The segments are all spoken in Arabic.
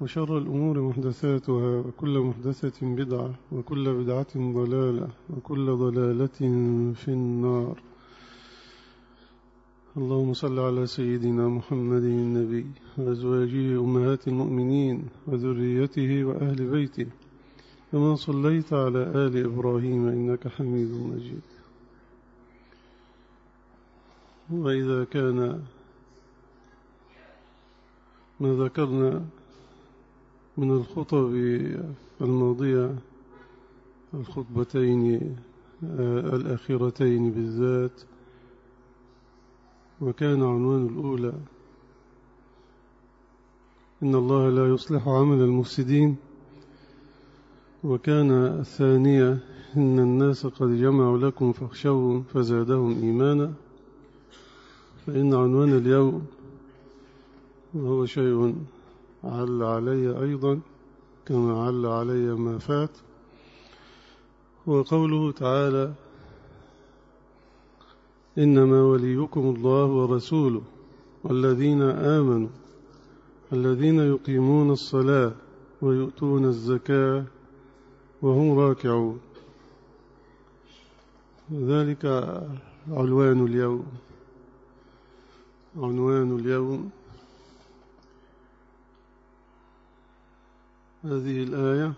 وشر الأمور محدثاتها وكل محدثة بدعة وكل بدعة ضلالة وكل ضلالة في النار. اللهم صل على سيدنا محمد النبي وأزواجه أمهات المؤمنين وذريته وأهل بيته. كما صليت على آل إبراهيم إنك حميد مجيد. وإذا كان ما ذكرنا من الخطب الماضية الخطبتين الأخيرتين بالذات وكان عنوان الأولى إن الله لا يصلح عمل المفسدين وكان الثانية إن الناس قد جمعوا لكم فاخشوهم فزادهم إيمانا. فإن عنوان اليوم وهو شيء عل علي أيضا كما عل علي ما فات. وقوله تعالى إنما وليكم الله ورسوله والذين آمنوا الذين يقيمون الصلاة ويؤتون الزكاة وهم راكعون. ذلك عنوان اليوم. عنوان اليوم. هذه الآية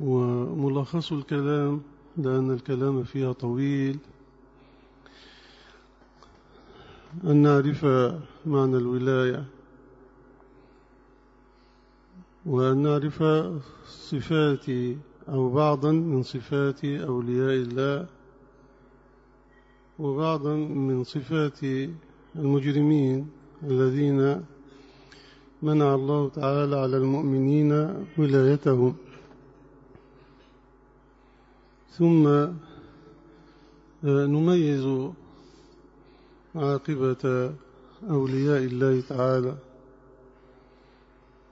وملخص الكلام لأن الكلام فيها طويل. أن نعرف معنى الولاية وأن نعرف صفات أو بعضا من صفات أولياء الله وبعضا من صفات المجرمين الذين منع الله تعالى على المؤمنين ولايتهم. ثم نميز عاقبة أولياء الله تعالى.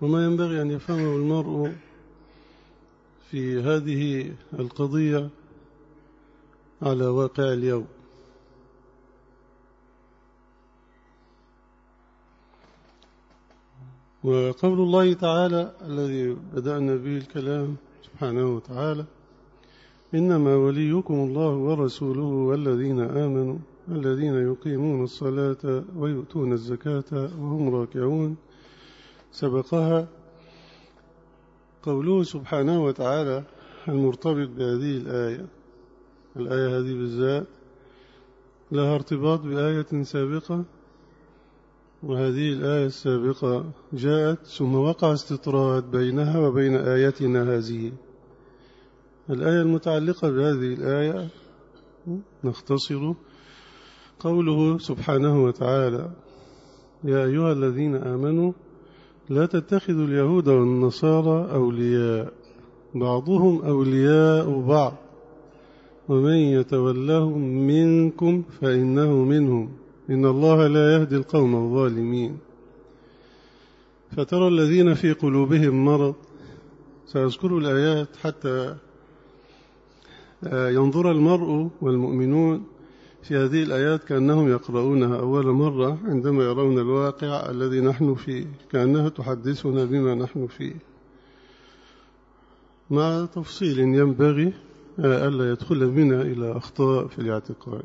وما ينبغي أن يفهمه المرء في هذه القضية على واقع اليوم. وقول الله تعالى الذي بدأنا به الكلام سبحانه وتعالى إنما وليكم الله ورسوله والذين آمنوا الذين يقيمون الصلاة ويؤتون الزكاة وهم راكعون سبقها قوله سبحانه وتعالى المرتبط بهذه الآية الآية هذه بالذات لها ارتباط بآية سابقة وهذه الآية السابقة جاءت ثم وقع استطراد بينها وبين آيتنا هذه. الآية المتعلقة بهذه الآية نختصر قوله سبحانه وتعالى يا أيها الذين آمنوا لا تتخذوا اليهود والنصارى أولياء بعضهم أولياء بعض ومن يتولهم منكم فإنه منهم. إن الله لا يهدي القوم الظالمين. فترى الذين في قلوبهم مرض سأذكر الآيات حتى ينظر المرء والمؤمنون في هذه الآيات كأنهم يقرؤونها أول مرة عندما يرون الواقع الذي نحن فيه كأنها تحدثنا بما نحن فيه. مع تفصيل ينبغي ألا يدخل بنا إلى أخطاء في الاعتقاد.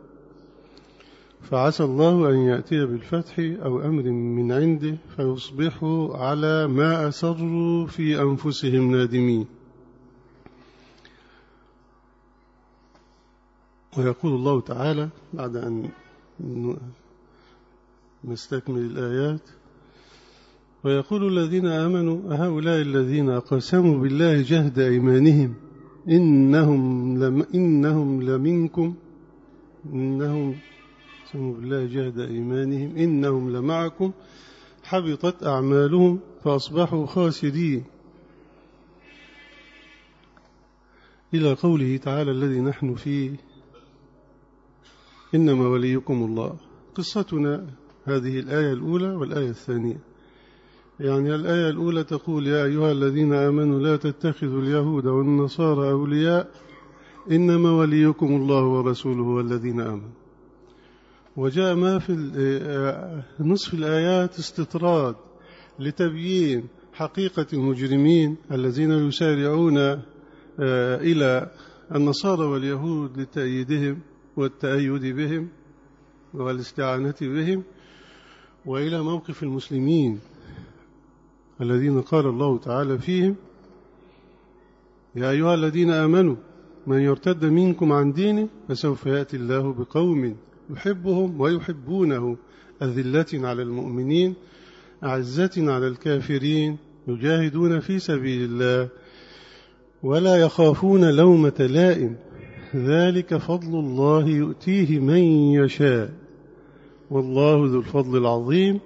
فعسى الله أن يأتي بالفتح أو أمر من عنده فيصبحوا على ما أسروا في أنفسهم نادمين. ويقول الله تعالى بعد أن نستكمل الآيات ويقول الذين آمنوا هؤلاء الذين قسموا بالله جهد أيمانهم إنهم, لم إنهم لمنكم إنهم قسموا بالله جهد أيمانهم إنهم لمعكم حبطت أعمالهم فأصبحوا خاسرين. إلى قوله تعالى الذي نحن فيه إنما وليكم الله. قصتنا هذه الآية الأولى والآية الثانية. يعني الآية الأولى تقول يا أيها الذين آمنوا لا تتخذوا اليهود والنصارى أولياء. إنما وليكم الله ورسوله والذين آمنوا. وجاء ما في نصف الآيات استطراد لتبيين حقيقة المجرمين الذين يسارعون إلى النصارى واليهود لتأييدهم والتأيد بهم والاستعانة بهم وإلى موقف المسلمين الذين قال الله تعالى فيهم يا أيها الذين آمنوا من يرتد منكم عن دينه فسوف يأتي الله بقوم يحبهم ويحبونه. أذلة على المؤمنين أعزة على الكافرين يجاهدون في سبيل الله ولا يخافون لومة لائم. ذلك فضل الله يؤتيه من يشاء. والله ذو الفضل العظيم.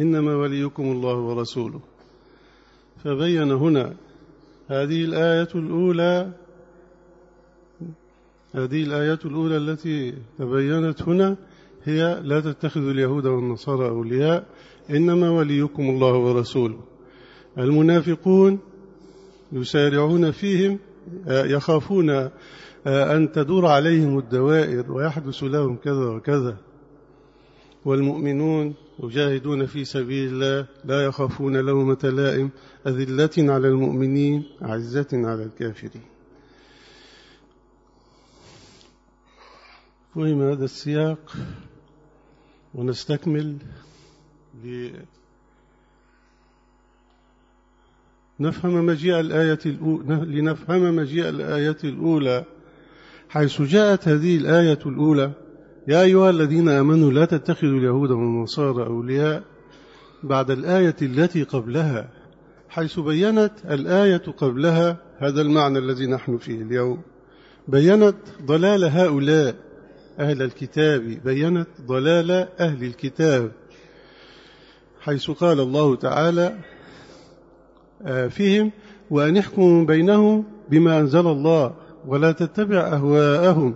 إنما وليكم الله ورسوله. فبين هنا هذه الآية الأولى هذه الآية الأولى التي تبينت هنا هي لا تتخذوا اليهود والنصارى أولياء إنما وليكم الله ورسوله. المنافقون يسارعون فيهم يخافون أن تدور عليهم الدوائر ويحدث لهم كذا وكذا. والمؤمنون يجاهدون في سبيل الله لا يخافون لومة لائم أذلة على المؤمنين عزة على الكافرين. فهم هذا السياق ونستكمل نفهم مجيء الآية الأولى لنفهم مجيء الآية الأولى. حيث جاءت هذه الآية الأولى يا أيها الذين آمنوا لا تتخذوا اليهود والنصارى أولياء بعد الآية التي قبلها. حيث بينت الآية قبلها هذا المعنى الذي نحن فيه اليوم. بينت ضلال هؤلاء أهل الكتاب بينت ضلال أهل الكتاب حيث قال الله تعالى آه، فيهم وأن يحكموا بينهم بما أنزل الله ولا تتبع أهواءهم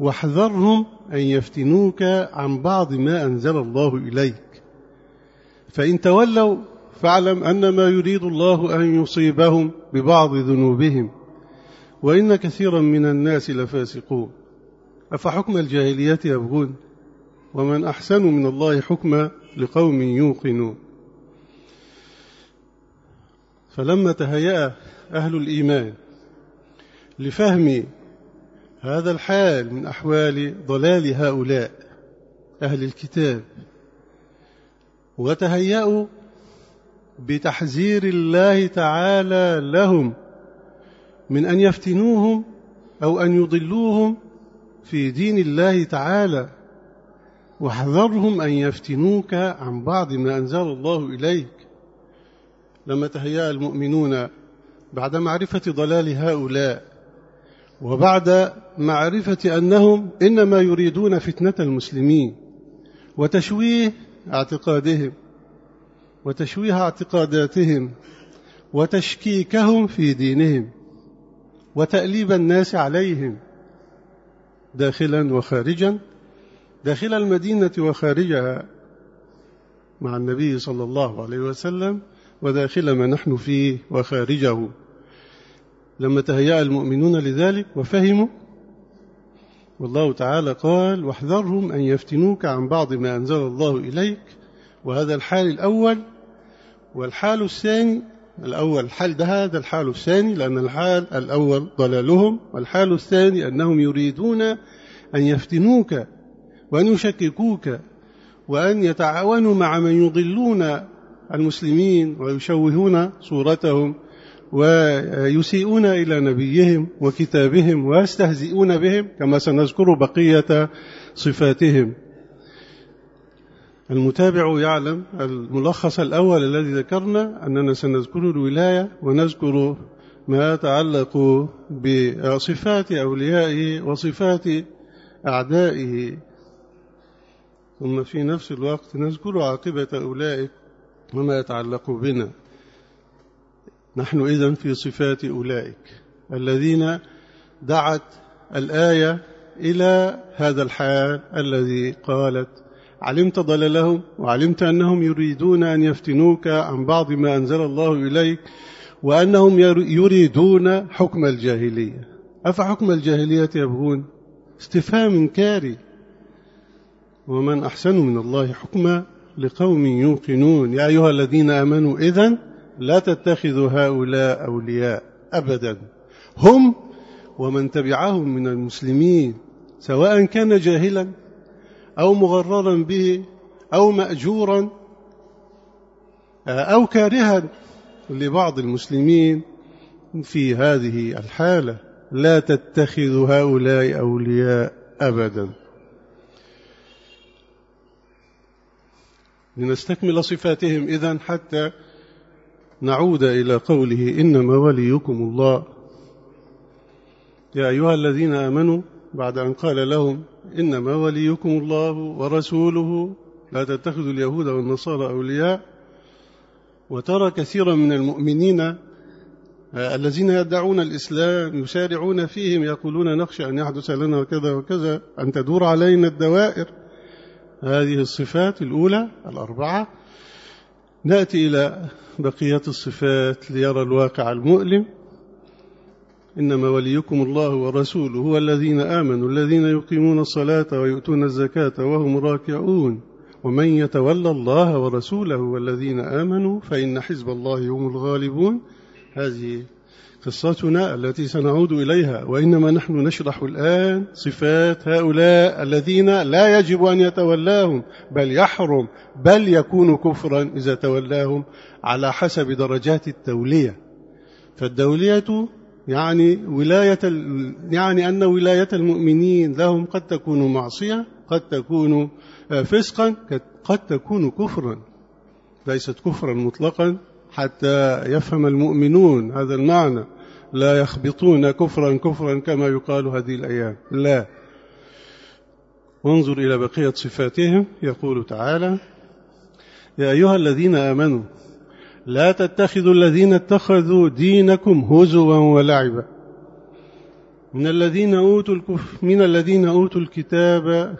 واحذرهم أن يفتنوك عن بعض ما أنزل الله إليك. فإن تولوا فاعلم أن ما يريد الله أن يصيبهم ببعض ذنوبهم وإن كثيرا من الناس لفاسقون. أفحكم الجاهلية يبغون؟ ومن أحسن من الله حكما لقوم يوقنون. فلما تهيأ أهل الإيمان لفهم هذا الحال من أحوال ضلال هؤلاء أهل الكتاب وتهيأوا بتحذير الله تعالى لهم من أن يفتنوهم أو أن يضلوهم في دين الله تعالى واحذرهم أن يفتنوك عن بعض ما أنزل الله إليك. لما تهيأ المؤمنون بعد معرفة ضلال هؤلاء وبعد معرفة أنهم إنما يريدون فتنة المسلمين وتشويه اعتقادهم وتشويه اعتقاداتهم وتشكيكهم في دينهم وتأليب الناس عليهم. داخلا وخارجا. داخل المدينة وخارجها مع النبي صلى الله عليه وسلم وداخل ما نحن فيه وخارجه. لما تهيأ المؤمنون لذلك وفهموا والله تعالى قال واحذرهم أن يفتنوك عن بعض ما أنزل الله إليك. وهذا الحال الأول. والحال الثاني الأول الحال ده هذا الحال الثاني لأن الحال الأول ضلالهم والحال الثاني أنهم يريدون أن يفتنوك وأن يشككوك وأن يتعاونوا مع من يضلون المسلمين ويشوهون صورتهم ويسيئون إلى نبيهم وكتابهم ويستهزئون بهم كما سنذكر بقية صفاتهم. المتابع يعلم الملخص الأول الذي ذكرنا أننا سنذكر الولاية ونذكر ما يتعلق بصفات أوليائه وصفات أعدائه. ثم في نفس الوقت نذكر عاقبة أولئك وما يتعلق بنا. نحن إذن في صفات أولئك الذين دعت الآية إلى هذا الحال الذي قالت علمت ضللهم وعلمت أنهم يريدون أن يفتنوك عن بعض ما أنزل الله إليك وأنهم يريدون حكم الجاهلية. أفحكم الجاهلية يبغون؟ استفهام كاري. ومن أحسن من الله حكما لقوم يوقنون. يا أيها الذين آمنوا إذن لا تتخذوا هؤلاء أولياء أبدا. هم ومن تبعهم من المسلمين سواء كان جاهلا أو مغررا به أو مأجورا أو كارها لبعض المسلمين في هذه الحالة. لا تتخذوا هؤلاء أولياء أبدا. لنستكمل صفاتهم إذن حتى نعود إلى قوله إنما وليكم الله. يا أيها الذين آمنوا بعد أن قال لهم إنما وليكم الله ورسوله لا تتخذوا اليهود والنصارى أولياء. وترى كثيرا من المؤمنين آه، الذين يدعون الإسلام يسارعون فيهم يقولون نخشى أن يحدث لنا وكذا وكذا أن تدور علينا الدوائر. هذه الصفات الأولى الأربعة. نأتي إلى بقية الصفات ليرى الواقع المؤلم. إنما وليكم الله ورسوله هو الذين آمنوا الذين يقيمون الصلاة ويؤتون الزكاة وهم راكعون. ومن يتولى الله ورسوله والذين آمنوا فإن حزب الله هم الغالبون. هذه قصتنا التي سنعود إليها وإنما نحن نشرح الآن صفات هؤلاء الذين لا يجب أن يتولاهم بل يحرم بل يكون كفرا إذا تولاهم على حسب درجات التولية. فالدولية يعني ولاية يعني أن ولاية المؤمنين لهم قد تكون معصية قد تكون فسقا قد تكون كفرا. ليست كفرا مطلقا حتى يفهم المؤمنون هذا المعنى. لا يخبطون كفرا كفرا كما يقال هذه الأيام. لا. وانظر إلى بقية صفاتهم. يقول تعالى يا أيها الذين آمنوا لا تتخذوا الذين اتخذوا دينكم هزوا ولعبا. من الذين أوتوا الكف من الذين أوتوا الكتاب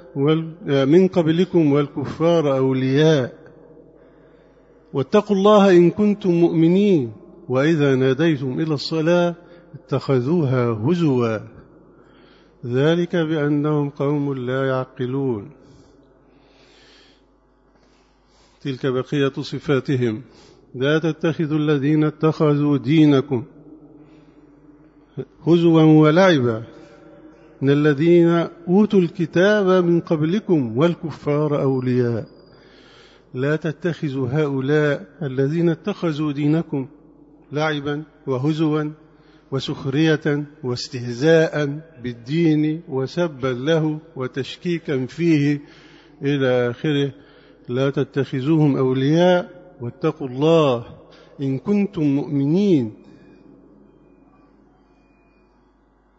من قبلكم والكفار أولياء. واتقوا الله إن كنتم مؤمنين. وإذا ناديتم إلى الصلاة اتخذوها هزوا. ذلك بأنهم قوم لا يعقلون. تلك بقية صفاتهم. لا تتخذوا الذين اتخذوا دينكم هزوا ولعبا من الذين أوتوا الكتاب من قبلكم والكفار أولياء. لا تتخذوا هؤلاء الذين اتخذوا دينكم لعبا وهزوا وسخرية واستهزاء بالدين وسبا له وتشكيكا فيه إلى آخره. لا تتخذوهم أولياء واتقوا الله إن كنتم مؤمنين.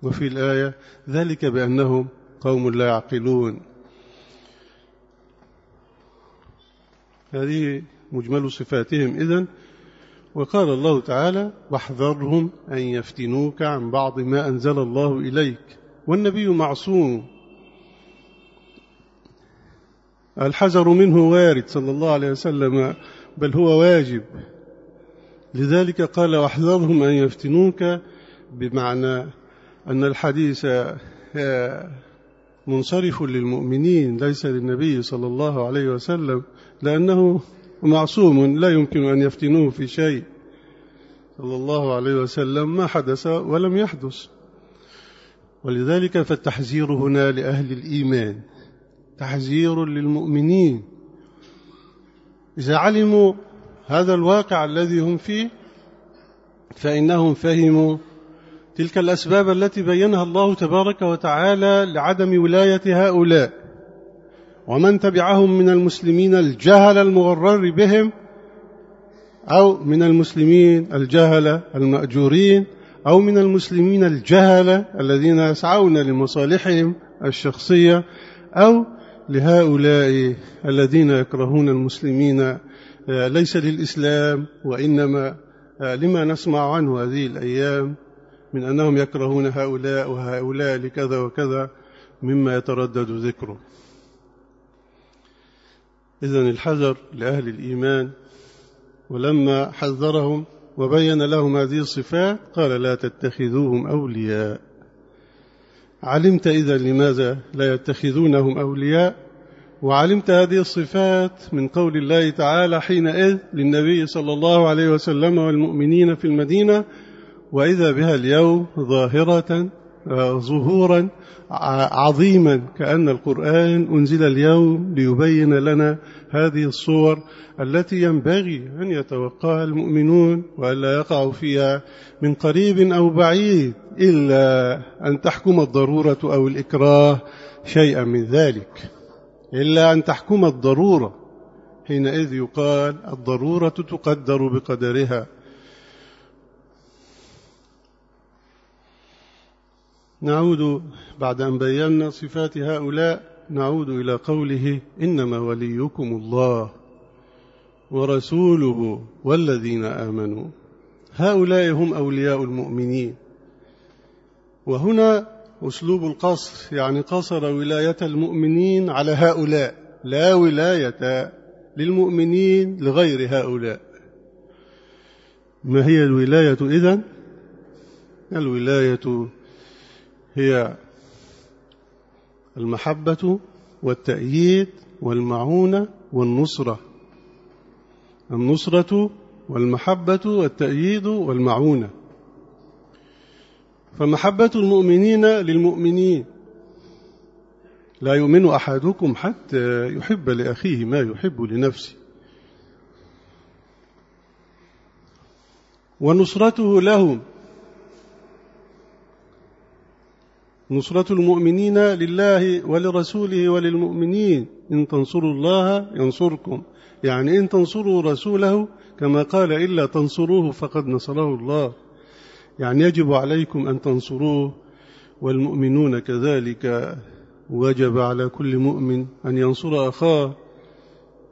وفي الآية ذلك بأنهم قوم لا يعقلون. هذه مجمل صفاتهم. إذن وقال الله تعالى واحذرهم أن يفتنوك عن بعض ما أنزل الله إليك. والنبي معصوم. الحذر منه وارد صلى الله عليه وسلم. بل هو واجب. لذلك قال واحذرهم أن يفتنوك بمعنى أن الحديث منصرف للمؤمنين ليس للنبي صلى الله عليه وسلم لأنه معصوم لا يمكن أن يفتنوه في شيء. صلى الله عليه وسلم ما حدث ولم يحدث. ولذلك فالتحذير هنا لأهل الإيمان تحذير للمؤمنين. إذا علموا هذا الواقع الذي هم فيه فإنهم فهموا تلك الأسباب التي بينها الله تبارك وتعالى لعدم ولاية هؤلاء. ومن تبعهم من المسلمين الجهل المغرر بهم أو من المسلمين الجهل المأجورين أو من المسلمين الجهلة الذين يسعون لمصالحهم الشخصية أو لهؤلاء الذين يكرهون المسلمين آه، ليس للإسلام وإنما آه، لما نسمع عنه هذه الأيام من أنهم يكرهون هؤلاء وهؤلاء لكذا وكذا مما يتردد ذكره. إذن الحذر لأهل الإيمان. ولما حذرهم وبين لهم هذه الصفات قال لا تتخذوهم أولياء. علمت إذا لماذا لا يتخذونهم أولياء؟ وعلمت هذه الصفات من قول الله تعالى حينئذ للنبي صلى الله عليه وسلم والمؤمنين في المدينة وإذا بها اليوم ظاهرة آه، ظهورا عظيما كأن القرآن أنزل اليوم ليبين لنا هذه الصور التي ينبغي أن يتوقعها المؤمنون وألا يقعوا فيها من قريب أو بعيد. إلا أن تحكم الضرورة أو الإكراه شيئا من ذلك. إلا أن تحكم الضرورة. حينئذ يقال الضرورة تقدر بقدرها. نعود بعد أن بينا صفات هؤلاء نعود إلى قوله إنما وليكم الله ورسوله والذين آمنوا. هؤلاء هم أولياء المؤمنين. وهنا أسلوب القصر يعني قصر ولاية المؤمنين على هؤلاء لا ولاية للمؤمنين لغير هؤلاء. ما هي الولاية إذن؟ الولاية هي المحبة والتأييد والمعونة والنصرة. النصرة والمحبة والتأييد والمعونة. فمحبة المؤمنين للمؤمنين. لا يؤمن أحدكم حتى يحب لأخيه ما يحب لنفسه. ونصرته لهم. نصرة المؤمنين لله ولرسوله وللمؤمنين. إن تنصروا الله ينصركم. يعني إن تنصروا رسوله كما قال إلا تنصروه فقد نصره الله. يعني يجب عليكم أن تنصروه والمؤمنون كذلك وجب على كل مؤمن أن ينصر أخاه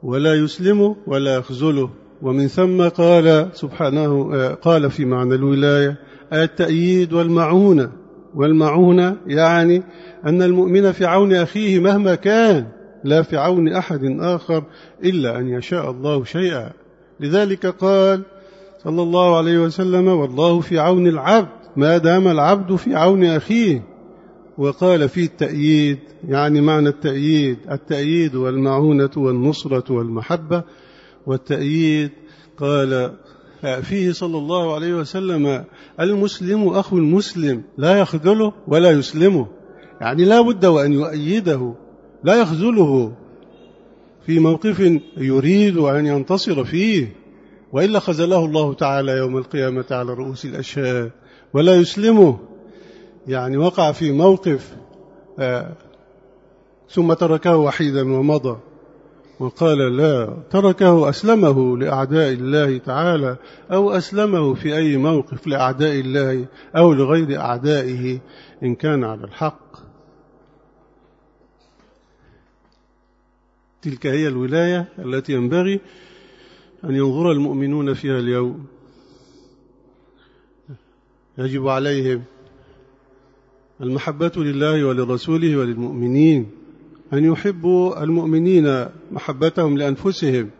ولا يسلمه ولا يخذله. ومن ثم قال سبحانه قال في معنى الولاية التأييد والمعونة. والمعونة يعني أن المؤمن في عون أخيه مهما كان لا في عون أحد آخر إلا أن يشاء الله شيئا. لذلك قال صلى الله عليه وسلم والله في عون العبد ما دام العبد في عون أخيه. وقال في التأييد يعني معنى التأييد التأييد والمعونة والنصرة والمحبة. والتأييد قال فيه صلى الله عليه وسلم المسلم أخو المسلم لا يخذله ولا يسلمه. يعني لا بد وأن يؤيده لا يخذله. في موقف يريد أن ينتصر فيه. وإلا خزله الله تعالى يوم القيامة على رؤوس الأشهاد ولا يسلمه. يعني وقع في موقف آه، ثم تركه وحيدا ومضى وقال لا تركه أسلمه لأعداء الله تعالى أو أسلمه في أي موقف لأعداء الله أو لغير أعدائه إن كان على الحق. تلك هي الولاية التي ينبغي أن ينظر المؤمنون فيها اليوم. يجب عليهم المحبة لله ولرسوله وللمؤمنين أن يحبوا المؤمنين محبتهم لأنفسهم.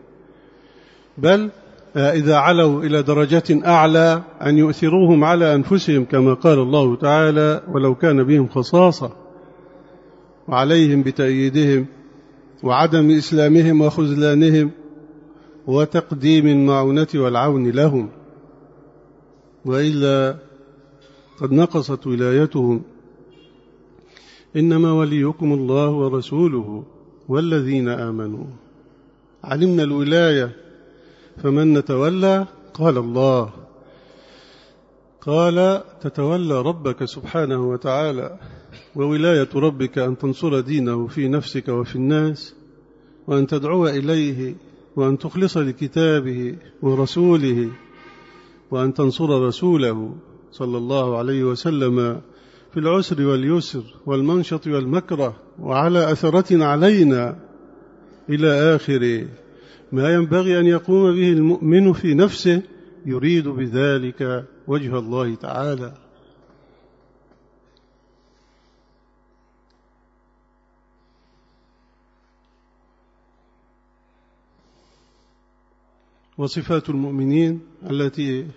بل إذا علوا إلى درجة أعلى أن يؤثروهم على أنفسهم كما قال الله تعالى ولو كان بهم خصاصة وعليهم بتأييدهم وعدم إسلامهم وخذلانهم. وتقديم المعونة والعون لهم وإلا قد نقصت ولايتهم. إنما وليكم الله ورسوله والذين آمنوا. علمنا الولاية فمن نتولى قال الله. قال تتولى ربك سبحانه وتعالى وولاية ربك أن تنصر دينه في نفسك وفي الناس وأن تدعو إليه وأن تخلص لكتابه ورسوله وأن تنصر رسوله صلى الله عليه وسلم في العسر واليسر والمنشط والمكره وعلى أثرة علينا إلى آخر ما ينبغي أن يقوم به المؤمن في نفسه يريد بذلك وجه الله تعالى. وصفات المؤمنين التي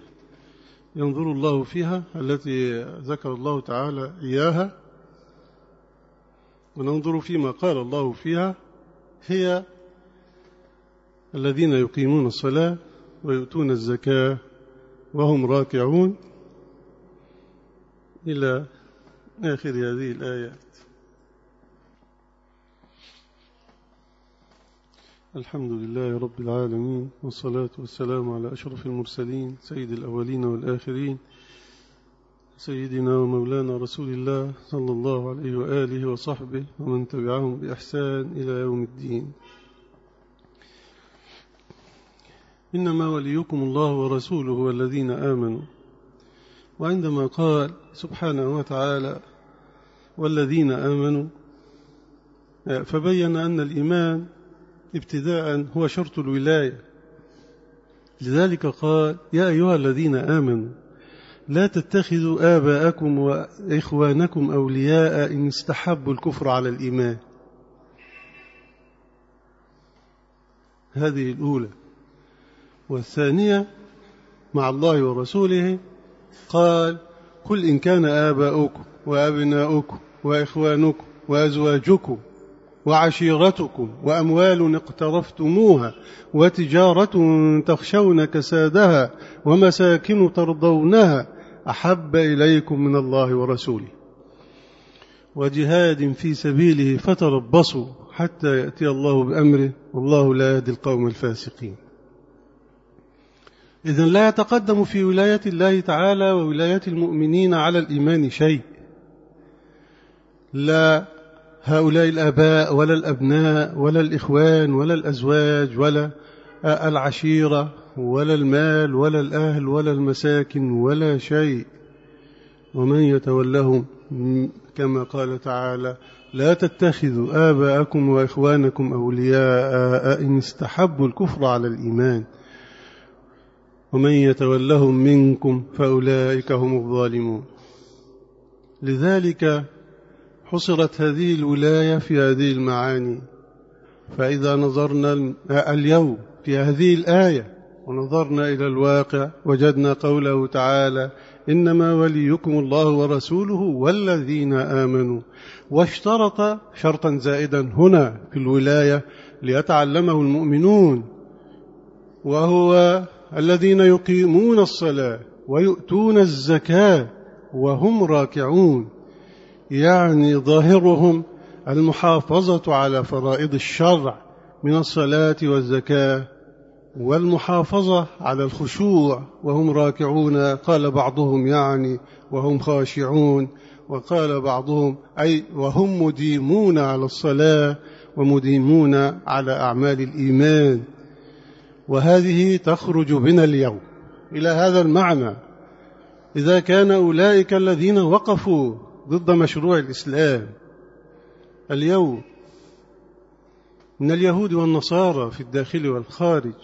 ينظر الله فيها التي ذكر الله تعالى إياها وننظر فيما قال الله فيها هي الذين يقيمون الصلاة ويؤتون الزكاة وهم راكعون. إلى آخر هذه الآيات الحمد لله رب العالمين والصلاة والسلام على أشرف المرسلين سيد الأولين والآخرين سيدنا ومولانا رسول الله صلى الله عليه وآله وصحبه ومن تبعهم بإحسان إلى يوم الدين. إنما وليكم الله ورسوله والذين آمنوا. وعندما قال سبحانه وتعالى والذين آمنوا فبين أن الإيمان ابتداء هو شرط الولاية. لذلك قال يا أيها الذين آمنوا لا تتخذوا آباءكم وإخوانكم أولياء إن استحبوا الكفر على الإيمان. هذه الأولى. والثانية مع الله ورسوله قال قل إن كان آباؤكم وأبناؤكم وإخوانكم وأزواجكم وعشيرتكم وأموال اقترفتموها وتجارة تخشون كسادها ومساكن ترضونها أحب إليكم من الله ورسوله. وجهاد في سبيله فتربصوا حتى يأتي الله بأمره والله لا يهدي القوم الفاسقين. إذن لا يتقدم في ولاية الله تعالى وولاية المؤمنين على الإيمان شيء. لا هؤلاء الآباء ولا الأبناء ولا الإخوان ولا الأزواج ولا العشيرة ولا المال ولا الأهل ولا المساكن ولا شيء. ومن يتولهم كما قال تعالى لا تتخذوا آباءكم وإخوانكم أولياء إن استحبوا الكفر على الإيمان. ومن يتولهم منكم فأولئك هم الظالمون. لذلك حصرت هذه الولاية في هذه المعاني. فإذا نظرنا اليوم في هذه الآية ونظرنا إلى الواقع وجدنا قوله تعالى إنما وليكم الله ورسوله والذين آمنوا. واشترط شرطا زائدا هنا في الولاية ليتعلمه المؤمنون وهو الذين يقيمون الصلاة ويؤتون الزكاة وهم راكعون. يعني ظاهرهم المحافظة على فرائض الشرع من الصلاة والزكاة والمحافظة على الخشوع وهم راكعون قال بعضهم يعني وهم خاشعون وقال بعضهم أي وهم مديمون على الصلاة ومديمون على أعمال الإيمان. وهذه تخرج بنا اليوم إلى هذا المعنى. إذا كان أولئك الذين وقفوا ضد مشروع الإسلام. اليوم من اليهود والنصارى في الداخل والخارج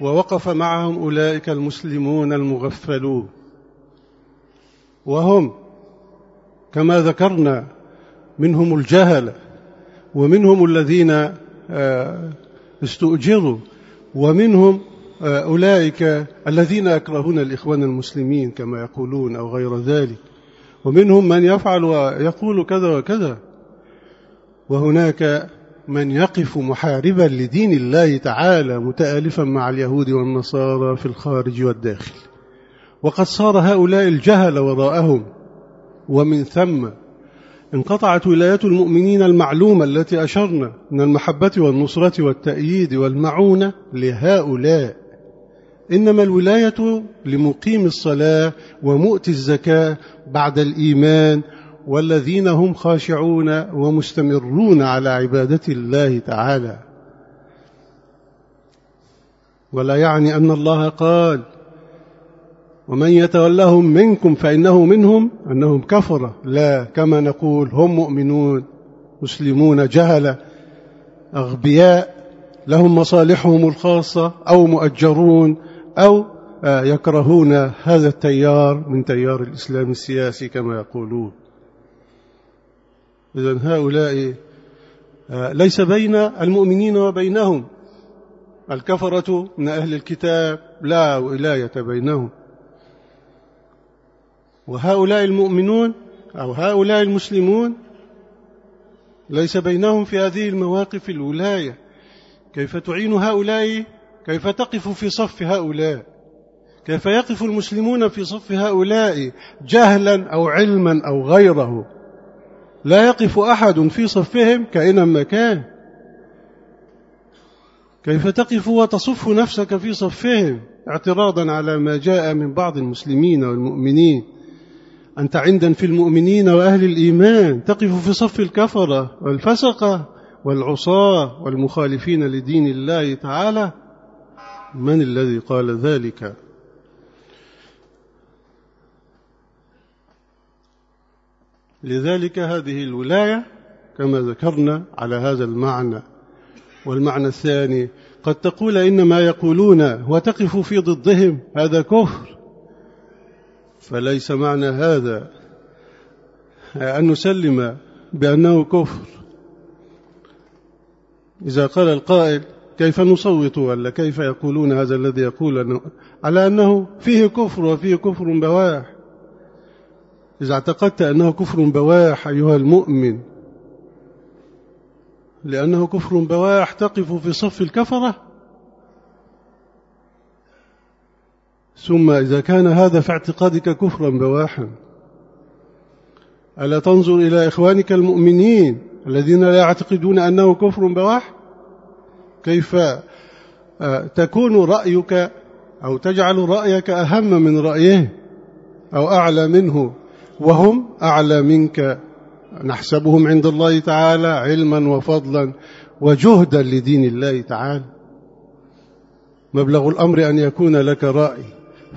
ووقف معهم أولئك المسلمون المغفلون. وهم كما ذكرنا منهم الجهلة ومنهم الذين آه، استؤجروا ومنهم أولئك الذين يكرهون الإخوان المسلمين كما يقولون أو غير ذلك. ومنهم من يفعل ويقول كذا وكذا. وهناك من يقف محاربا لدين الله تعالى متآلفا مع اليهود والنصارى في الخارج والداخل. وقد صار هؤلاء الجهل وراءهم. ومن ثم انقطعت ولايات المؤمنين المعلومة التي أشرنا من المحبة والنصرة والتأييد والمعونة لهؤلاء. إنما الولاية لمقيم الصلاة ومؤتي الزكاة بعد الإيمان والذين هم خاشعون ومستمرون على عبادة الله تعالى. ولا يعني أن الله قال ومن يتولهم منكم فإنه منهم أنهم كفرة لا كما نقول هم مؤمنون مسلمون جهلة أغبياء لهم مصالحهم الخاصة أو مؤجرون. أو يكرهون هذا التيار من تيار الإسلام السياسي كما يقولون. إذا هؤلاء ليس بين المؤمنين وبينهم. الكفرة من أهل الكتاب لا ولاية بينهم. وهؤلاء المؤمنون أو هؤلاء المسلمون ليس بينهم في هذه المواقف الولاية. كيف تعين هؤلاء كيف تقف في صف هؤلاء؟ كيف يقف المسلمون في صف هؤلاء جهلا أو علما أو غيره؟ لا يقف أحد في صفهم كائنا كان. كيف تقف وتصف نفسك في صفهم؟ اعتراضا على ما جاء من بعض المسلمين والمؤمنين. أنت عندا في المؤمنين وأهل الإيمان. تقف في صف الكفرة والفسقة والعصاة والمخالفين لدين الله تعالى. من الذي قال ذلك؟ لذلك هذه الولاية كما ذكرنا على هذا المعنى. والمعنى الثاني قد تقول إن ما يقولون وتقف في ضدهم هذا كفر. فليس معنى هذا أن نسلم بأنه كفر. إذا قال القائل كيف نصوت ولا كيف يقولون هذا الذي يقول على أنه فيه كفر وفيه كفر بواح. إذا اعتقدت أنه كفر بواح أيها المؤمن لأنه كفر بواح تقف في صف الكفرة. ثم إذا كان هذا في اعتقادك كفرا بواحا ألا تنظر إلى إخوانك المؤمنين الذين لا يعتقدون أنه كفر بواح؟ كيف آه، تكون رأيك أو تجعل رأيك أهم من رأيه أو أعلى منه وهم أعلى منك. نحسبهم عند الله تعالى علما وفضلا وجهدا لدين الله تعالى. مبلغ الأمر أن يكون لك رأي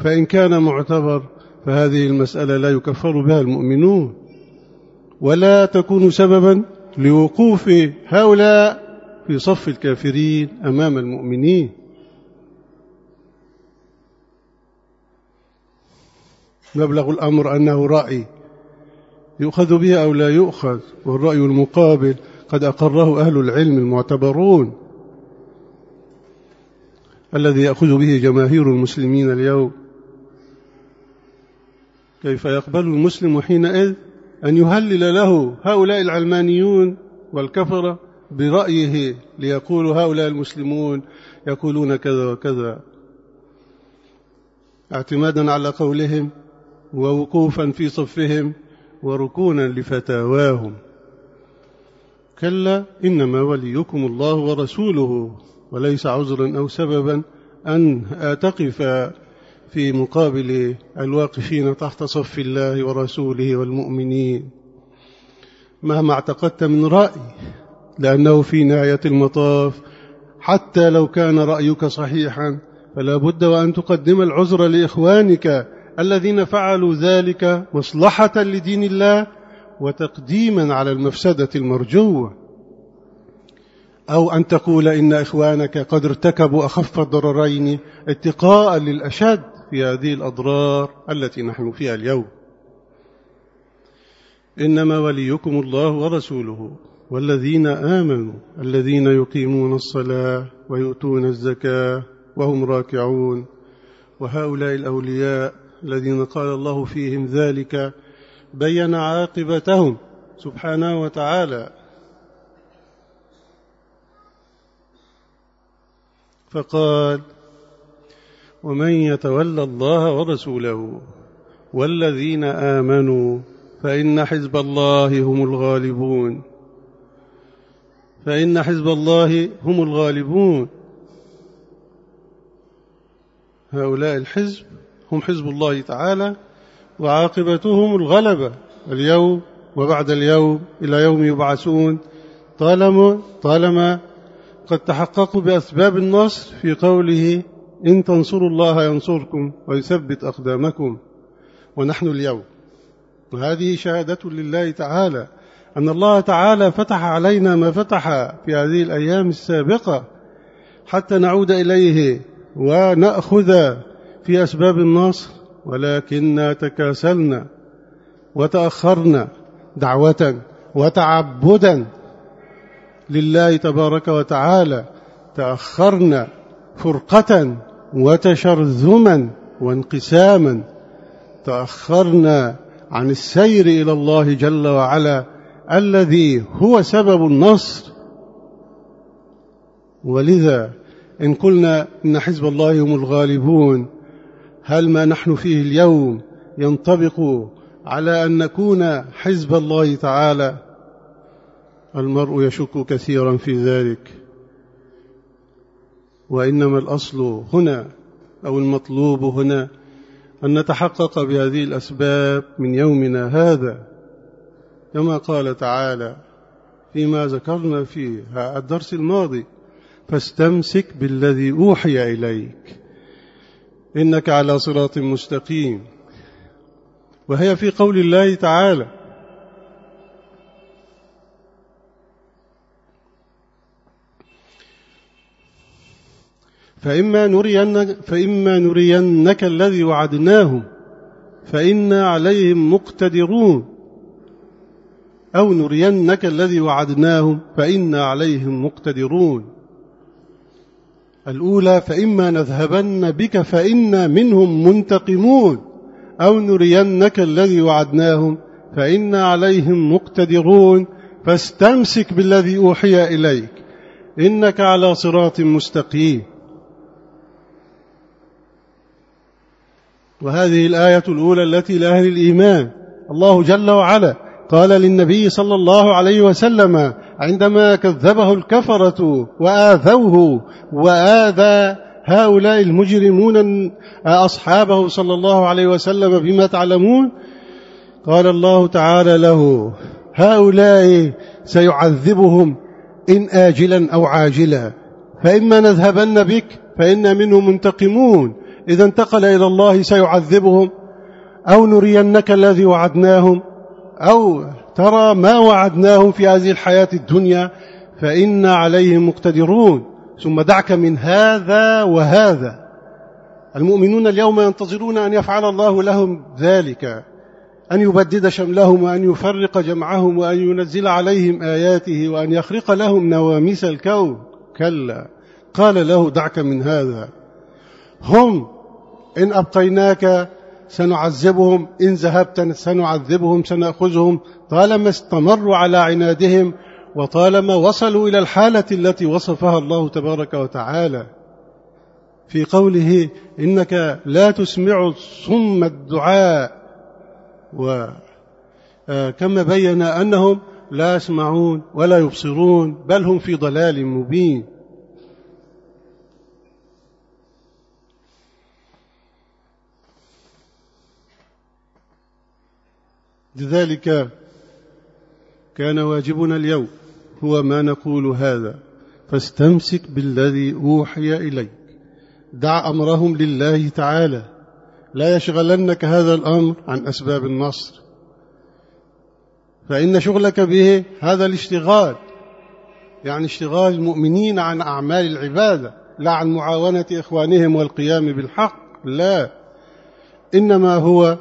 فإن كان معتبر فهذه المسألة لا يكفر بها المؤمنون. ولا تكون سببا لوقوف هؤلاء في صف الكافرين أمام المؤمنين. مبلغ الأمر أنه رأي يؤخذ به أو لا يؤخذ والرأي المقابل قد أقره أهل العلم المعتبرون. الذي يأخذ به جماهير المسلمين اليوم. كيف يقبل المسلم حينئذ أن يهلل له هؤلاء العلمانيون والكفرة؟ برأيه ليقول هؤلاء المسلمون يقولون كذا وكذا. اعتمادا على قولهم ووقوفا في صفهم وركونا لفتاواهم. كلا إنما وليكم الله ورسوله وليس عذرا أو سببا أن تقف في مقابل الواقفين تحت صف الله ورسوله والمؤمنين. مهما اعتقدت من رأي لأنه في نهاية المطاف. حتى لو كان رأيك صحيحا فلا بد وأن تقدم العذر لإخوانك الذين فعلوا ذلك مصلحة لدين الله وتقديما على المفسدة المرجوة. أو أن تقول إن إخوانك قد ارتكبوا أخف الضررين اتقاء للأشد في هذه الأضرار التي نحن فيها اليوم. إنما وليكم الله ورسوله. والذين آمنوا الذين يقيمون الصلاة ويؤتون الزكاة وهم راكعون. وهؤلاء الأولياء الذين قال الله فيهم ذلك بين عاقبتهم سبحانه وتعالى. فقال ومن يتولى الله ورسوله والذين آمنوا فإن حزب الله هم الغالبون. فإن حزب الله هم الغالبون. هؤلاء الحزب هم حزب الله تعالى وعاقبتهم الغلبة. اليوم وبعد اليوم إلى يوم يبعثون. طالما طالما قد تحققوا بأسباب النصر في قوله إن تنصروا الله ينصركم ويثبت أقدامكم. ونحن اليوم. وهذه شهادة لله تعالى. أن الله تعالى فتح علينا ما فتح في هذه الأيام السابقة حتى نعود إليه ونأخذ في أسباب النصر ولكننا تكاسلنا وتأخرنا دعوة وتعبدا لله تبارك وتعالى. تأخرنا فرقة وتشرذما وانقساما. تأخرنا عن السير إلى الله جل وعلا الذي هو سبب النصر. ولذا إن قلنا إن حزب الله هم الغالبون هل ما نحن فيه اليوم ينطبق على أن نكون حزب الله تعالى؟ المرء يشك كثيرا في ذلك. وإنما الأصل هنا أو المطلوب هنا أن نتحقق بهذه الأسباب من يومنا هذا. كما قال تعالى فيما ذكرنا في الدرس الماضي فاستمسك بالذي أوحي إليك. إنك على صراط مستقيم. وهي في قول الله تعالى فإما نرينك, فإما نرينك الذي وعدناهم فإنا عليهم مقتدرون. أو نرينك الذي وعدناهم فإنا عليهم مقتدرون. الأولى فإما نذهبن بك فإنا منهم منتقمون. أو نرينك الذي وعدناهم فإنا عليهم مقتدرون. فاستمسك بالذي أوحي إليك. إنك على صراط مستقيم. وهذه الآية الأولى التي لأهل الإيمان. الله جل وعلا قال للنبي صلى الله عليه وسلم عندما كذبه الكفرة وآذوه وآذى هؤلاء المجرمون أصحابه صلى الله عليه وسلم بما تعلمون قال الله تعالى له هؤلاء سيعذبهم إن آجلا أو عاجلا فإما نذهبن بك فإن منهم منتقمون إذا انتقل إلى الله سيعذبهم أو نرينك الذي وعدناهم. أو ترى ما وعدناهم في هذه الحياة الدنيا فإنا عليهم مقتدرون. ثم دعك من هذا وهذا. المؤمنون اليوم ينتظرون أن يفعل الله لهم ذلك. أن يبدد شملهم وأن يفرق جمعهم وأن ينزل عليهم آياته وأن يخرق لهم نواميس الكون. كلا. قال له دعك من هذا. هم إن أبقيناك سنعذبهم. إن ذهبت سنعذبهم سنأخذهم. طالما استمروا على عنادهم وطالما وصلوا إلى الحالة التي وصفها الله تبارك وتعالى. في قوله إنك لا تسمع صم الدعاء. وكما بين أنهم لا يسمعون ولا يبصرون بل هم في ضلال مبين. لذلك كان واجبنا اليوم هو ما نقول هذا. فاستمسك بالذي أوحي إليك. دع أمرهم لله تعالى. لا يشغلنك هذا الأمر عن أسباب النصر. فإن شغلك به هذا الاشتغال يعني اشتغال المؤمنين عن أعمال العبادة لا عن معاونة إخوانهم والقيام بالحق لا. إنما هو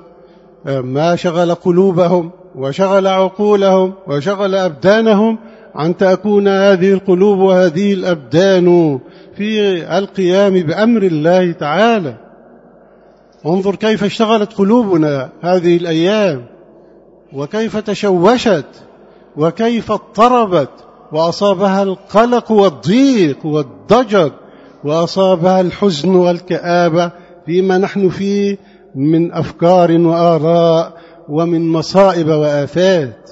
ما شغل قلوبهم وشغل عقولهم وشغل أبدانهم أن تكون هذه القلوب وهذه الأبدان في القيام بأمر الله تعالى. انظر كيف اشتغلت قلوبنا هذه الأيام وكيف تشوشت وكيف اضطربت وأصابها القلق والضيق والضجر وأصابها الحزن والكآبة فيما نحن فيه من أفكار وآراء ومن مصائب وآفات.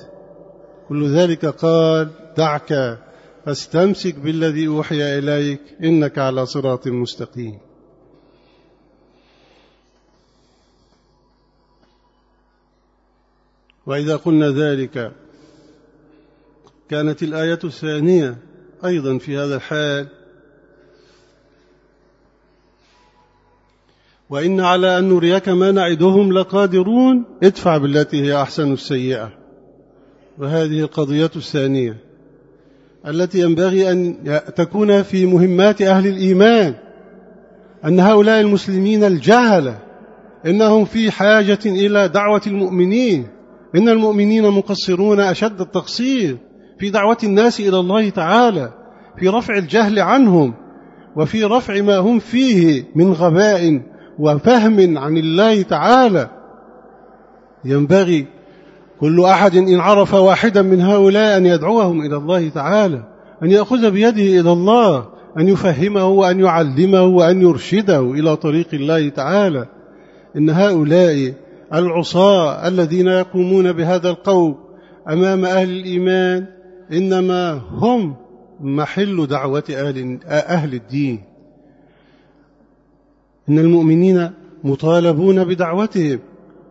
كل ذلك قال دعك فاستمسك بالذي أوحي إليك إنك على صراط مستقيم. وإذا قلنا ذلك كانت الآية الثانية أيضا في هذا الحال وإن على أن نريك ما نعدهم لقادرون ادفع بالتي هي أحسن السيئة. وهذه القضية الثانية التي ينبغي أن تكون في مهمات أهل الإيمان أن هؤلاء المسلمين الجهلة إنهم في حاجة إلى دعوة المؤمنين إن المؤمنين مقصرون أشد التقصير في دعوة الناس إلى الله تعالى في رفع الجهل عنهم وفي رفع ما هم فيه من غباء وفهم عن الله تعالى. ينبغي كل أحد إن عرف واحدا من هؤلاء أن يدعوهم إلى الله تعالى أن يأخذ بيده إلى الله أن يفهمه وأن يعلمه وأن يرشده إلى طريق الله تعالى. إن هؤلاء العصاة الذين يقومون بهذا القول أمام أهل الإيمان إنما هم محل دعوة أهل, أهل الدين. إن المؤمنين مطالبون بدعوتهم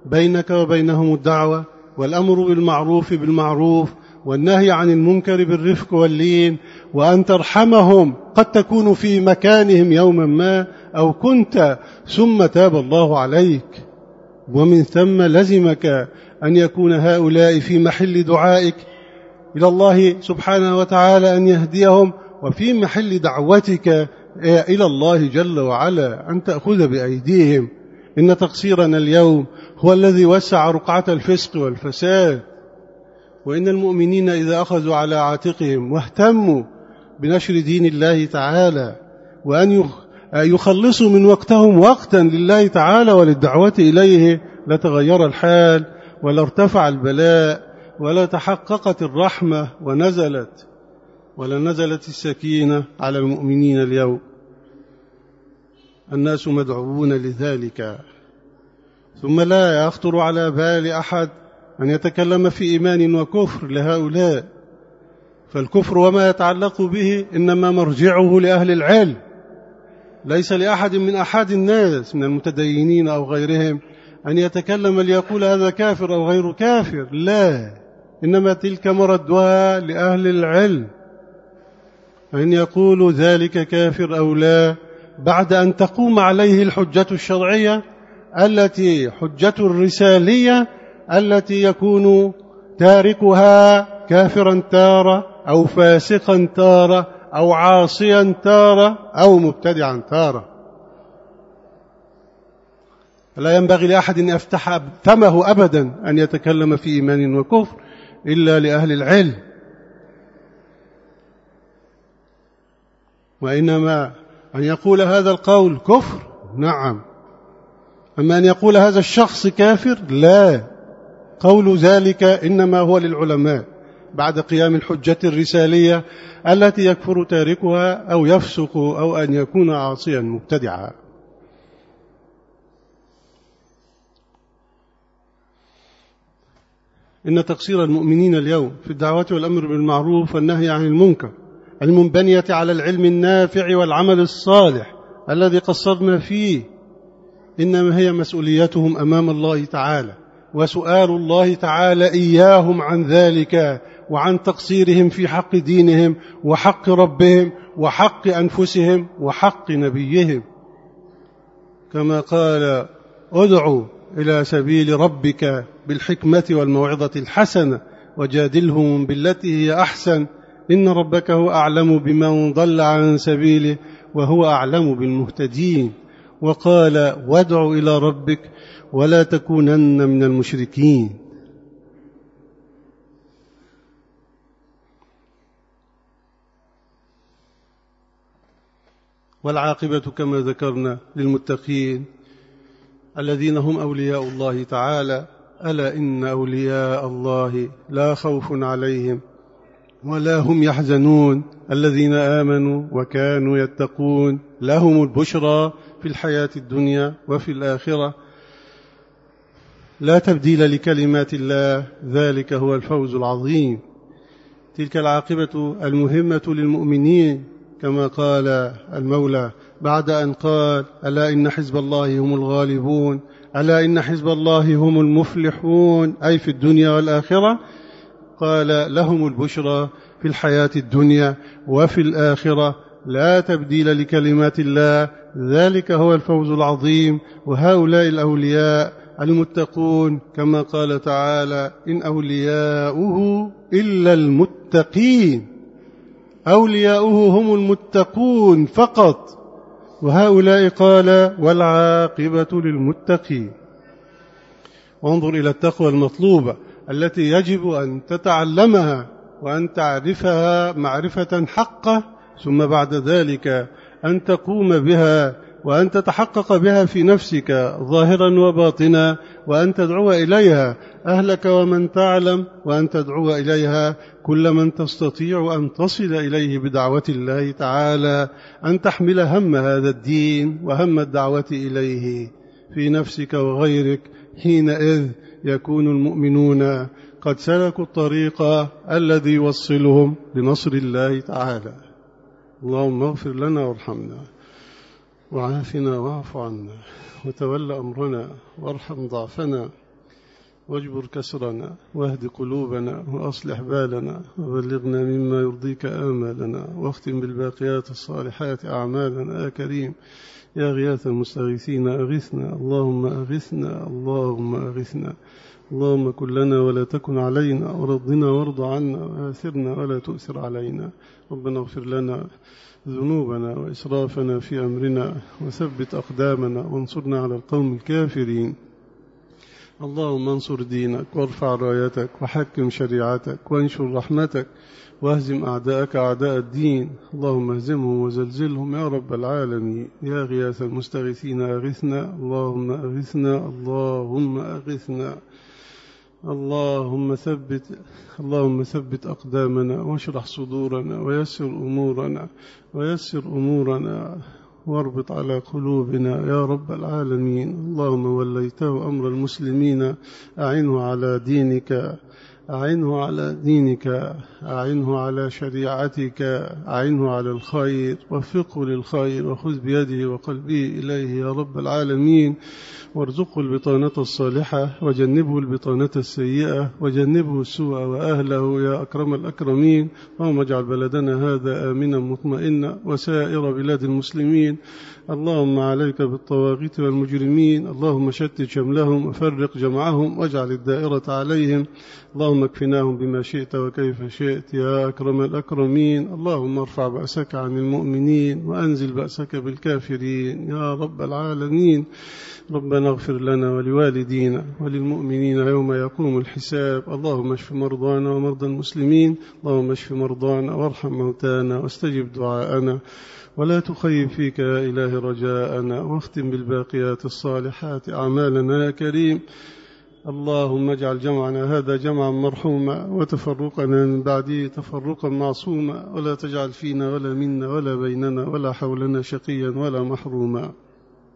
بينك وبينهم الدعوة والأمر بالمعروف بالمعروف والنهي عن المنكر بالرفق واللين وأن ترحمهم قد تكون في مكانهم يوما ما أو كنت ثم تاب الله عليك. ومن ثم لزمك أن يكون هؤلاء في محل دعائك إلى الله سبحانه وتعالى أن يهديهم وفي محل دعوتك إلى الله جل وعلا أن تأخذ بأيديهم. إن تقصيرنا اليوم هو الذي وسع رقعة الفسق والفساد. وإن المؤمنين إذا أخذوا على عاتقهم واهتموا بنشر دين الله تعالى وأن يخلصوا من وقتهم وقتا لله تعالى وللدعوة إليه لتغير الحال ولا ارتفع البلاء ولا تحققت الرحمة ونزلت. ولا نزلت السكينة على المؤمنين اليوم. الناس مدعوون لذلك. ثم لا يخطر على بال أحد أن يتكلم في إيمان وكفر لهؤلاء. فالكفر وما يتعلق به إنما مرجعه لأهل العلم. ليس لأحد من أحد الناس من المتدينين أو غيرهم أن يتكلم ليقول هذا كافر أو غير كافر. لا. إنما تلك مردها لأهل العلم. أن يقولوا ذلك كافر أو لا بعد أن تقوم عليه الحجة الشرعية التي حجة الرسالية التي يكون تاركها كافرا تارة أو فاسقا تارة أو عاصيا تارة أو مبتدعا تارة. لا ينبغي لأحد أن يفتح فمه أبدا أن يتكلم في إيمان وكفر إلا لأهل العلم. وإنما أن يقول هذا القول كفر. نعم. أما أن يقول هذا الشخص كافر؟ لا. قول ذلك إنما هو للعلماء بعد قيام الحجة الرسالية التي يكفر تاركها أو يفسق أو أن يكون عاصيا مبتدعا. إن تقصير المؤمنين اليوم في الدعوة والأمر بالمعروف والنهي عن المنكر المنبنية على العلم النافع والعمل الصالح الذي قصرنا فيه. إنما هي مسؤوليتهم أمام الله تعالى وسؤال الله تعالى إياهم عن ذلك وعن تقصيرهم في حق دينهم وحق ربهم وحق أنفسهم وحق نبيهم. كما قال ادعوا إلى سبيل ربك بالحكمة والموعظة الحسنة وجادلهم بالتي هي أحسن. إن ربك هو أعلم بمن ضل عن سبيله وهو أعلم بالمهتدين. وقال وادع إلى ربك ولا تكونن من المشركين. والعاقبة كما ذكرنا للمتقين الذين هم أولياء الله تعالى. ألا إن أولياء الله لا خوف عليهم ولا هم يحزنون الذين آمنوا وكانوا يتقون. لهم البشرى في الحياة الدنيا وفي الآخرة. لا تبديل لكلمات الله ذلك هو الفوز العظيم. تلك العاقبة المهمة للمؤمنين كما قال المولى بعد أن قال ألا إن حزب الله هم الغالبون؟ ألا إن حزب الله هم المفلحون؟ أي في الدنيا والآخرة؟ قال لهم البشرى في الحياة الدنيا وفي الآخرة لا تبديل لكلمات الله. ذلك هو الفوز العظيم. وهؤلاء الأولياء المتقون كما قال تعالى إن أولياؤه إلا المتقين. أولياؤه هم المتقون فقط. وهؤلاء قال والعاقبة للمتقين. وانظر إلى التقوى المطلوبة. التي يجب أن تتعلمها وأن تعرفها معرفة حقة ثم بعد ذلك أن تقوم بها وأن تتحقق بها في نفسك ظاهرا وباطنا وأن تدعو إليها أهلك ومن تعلم وأن تدعو إليها كل من تستطيع أن تصل إليه بدعوة الله تعالى أن تحمل هم هذا الدين وهم الدعوة إليه في نفسك وغيرك حينئذ. يكون المؤمنون قد سلكوا الطريق الذي يوصلهم لنصر الله تعالى. اللهم اغفر لنا وارحمنا وعافنا واعف عنا وتول أمرنا وارحم ضعفنا واجبر كسرنا واهد قلوبنا وأصلح بالنا وبلغنا مما يرضيك آمالنا واختم بالباقيات الصالحات أعمالنا يا كريم. يا غياث المستغيثين أغثنا اللهم أغثنا اللهم أغثنا. اللهم كن لنا ولا تكن علينا ورضنا وارض عنا وآثرنا ولا تؤثر علينا. ربنا اغفر لنا ذنوبنا وإسرافنا في أمرنا وثبت أقدامنا وانصرنا على القوم الكافرين. اللهم انصر دينك وارفع رايتك وحكم شريعتك وانشر رحمتك. واهزم أعداءك أعداء الدين. اللهم اهزمهم وزلزلهم يا رب العالمين. يا غياث المستغيثين أغثنا. اللهم أغثنا. اللهم أغثنا. اللهم ثبت. اللهم ثبت أقدامنا واشرح صدورنا ويسر أمورنا ويسر أمورنا واربط على قلوبنا يا رب العالمين. اللهم وليته أمر المسلمين. أعنه على دينك. أعنه على دينك أعنه على شريعتك أعنه على الخير وفقه للخير وخذ بيده وقلبه إليه يا رب العالمين. وارزقه البطانة الصالحة وجنبه البطانة السيئة وجنبه السوء وأهله يا أكرم الأكرمين. اللهم اجعل بلدنا هذا آمنا مطمئنا وسائر بلاد المسلمين. اللهم عليك بالطواغيت والمجرمين. اللهم شتت شملهم وفرق جمعهم واجعل الدائرة عليهم. اللهم اكفناهم بما شئت وكيف شئت يا أكرم الأكرمين. اللهم ارفع بأسك عن المؤمنين وأنزل بأسك بالكافرين يا رب العالمين. ربنا اغفر لنا ولوالدينا وللمؤمنين يوم يقوم الحساب. اللهم اشف مرضانا ومرضى المسلمين. اللهم اشف مرضانا وارحم موتانا. واستجب دعاءنا. ولا تخيب فيك يا إله رجاءنا. واختم بالباقيات الصالحات. أعمالنا يا كريم. اللهم اجعل جمعنا هذا جمعا مرحوما. وتفرقنا من بعده تفرقا معصوما. ولا تجعل فينا ولا منا ولا بيننا ولا حولنا شقيا ولا محروما.